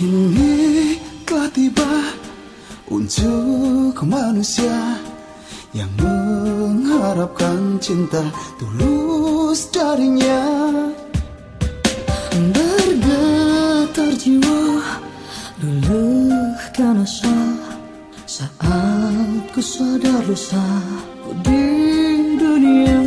Kini telah tiba untuk manusia yang mengharapkan cinta tulus darinya. Bergetar jiwa, luluhkan asa saat ku sadar lusa ku di dunia.